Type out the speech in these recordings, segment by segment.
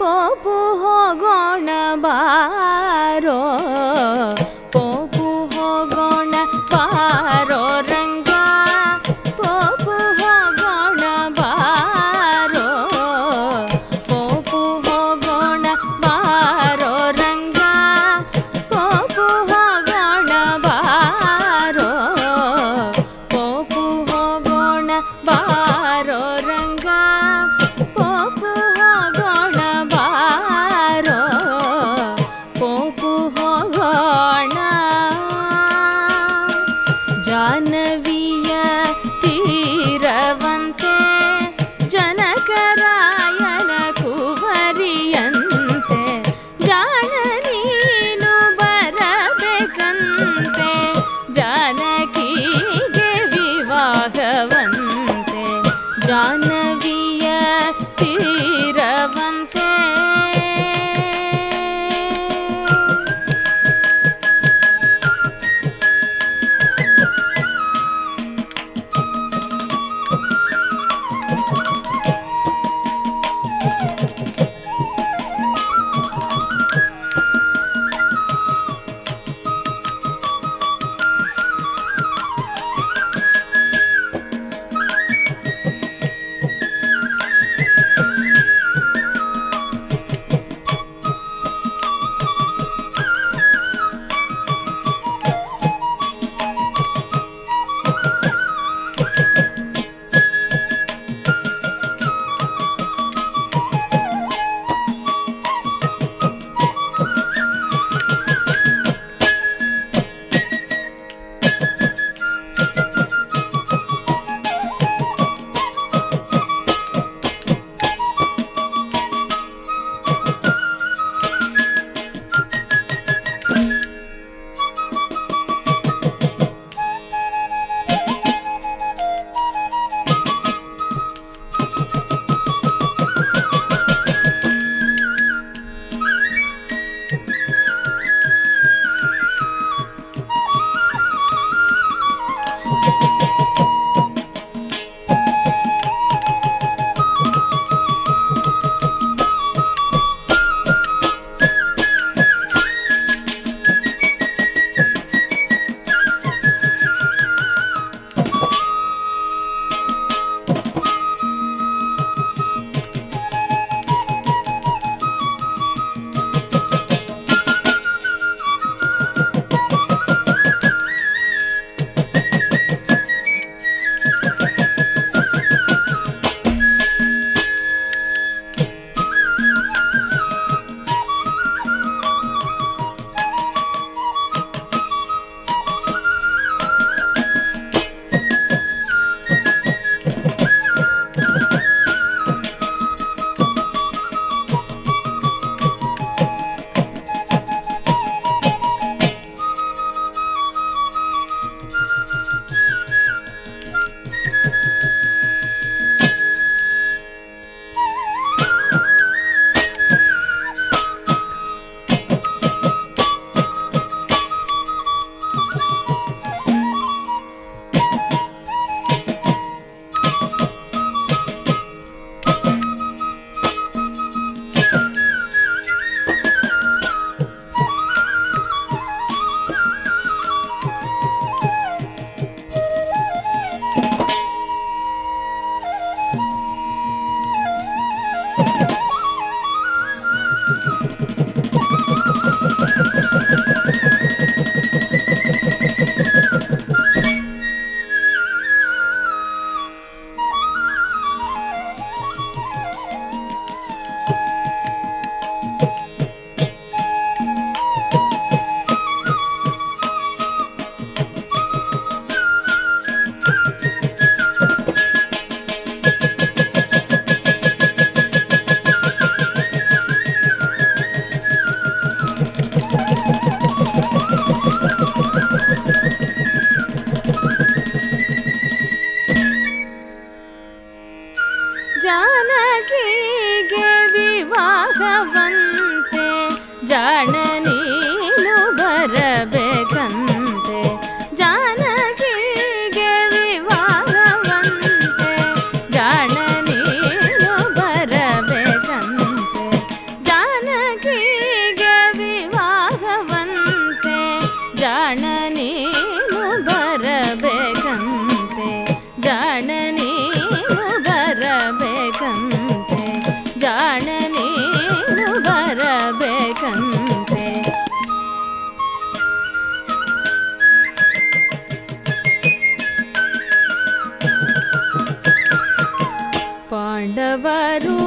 पपुह गण ीरवन्ते जनकरायन कुबरन्ते जाननीनु बरबेकन्ते जानकीगे विवाहवन्ते जानीयति ಪಾಂಡವರು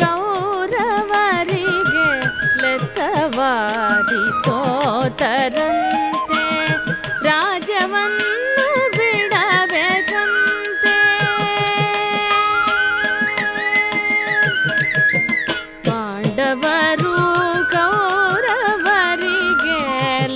ಕೌರವರಿಗೆ ಲತವಾದಿ ಸೋತರಂತೆ ರಾಜವನ್ನು ಬಿಡಬೇಕಂತೆ ಪಾಂಡವರು ಕೌರವರಿಗೆ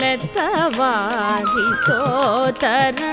ಲೆತ್ತವಾದಿ ಸೋತರಂತೆ.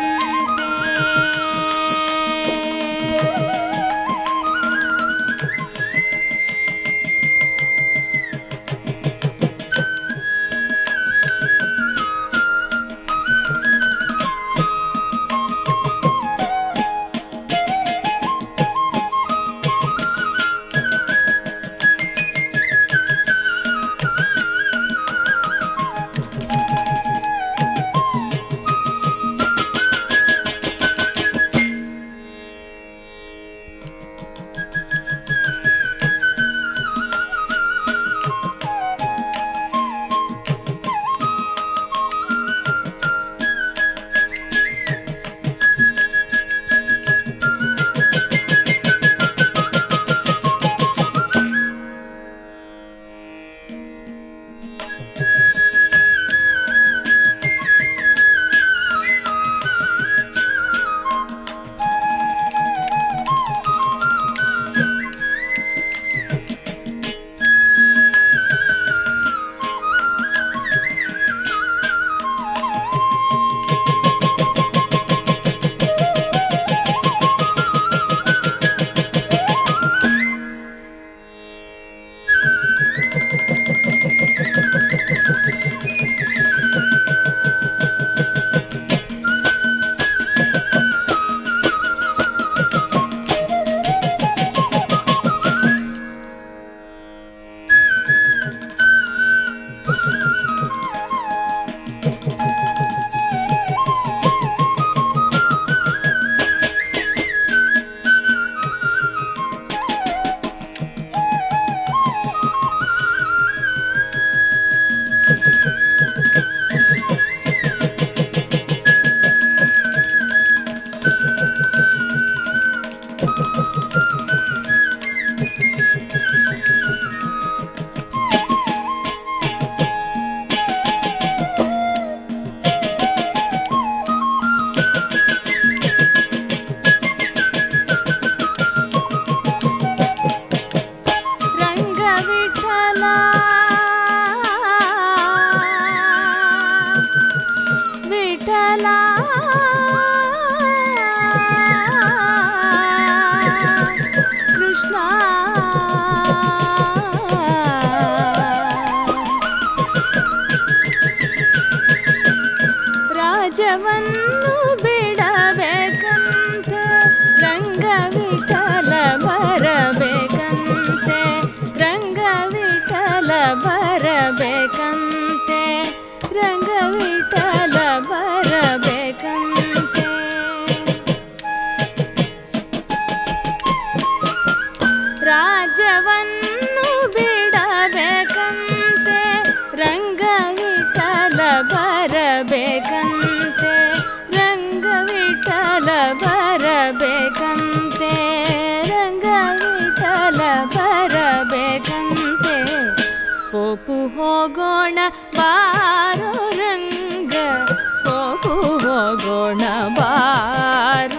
ವಿಠಲ ಕೃಷ್ಣ ರಾಜವನ್ನು ಬಿಡಬೇಕಂತೆ ರಂಗವಿಠಲ ರಾಜವನ್ನು ಬಿಡಬೇಕಂತೆ, ರಂಗವಿಠಲ ಬರಬೇಕಂತೆ ರಂಗವಿಠಲ ಬರಬೇಕಂತೆ ರಂಗವಿಠಲ ಬರಬೇಕಂತೆ. ಪೋಪು ಹೋಗೋಣ, ಬಾರೋ ರಂಗ ಪೋಪು ಹೋಗೋಣ, ಬಾರ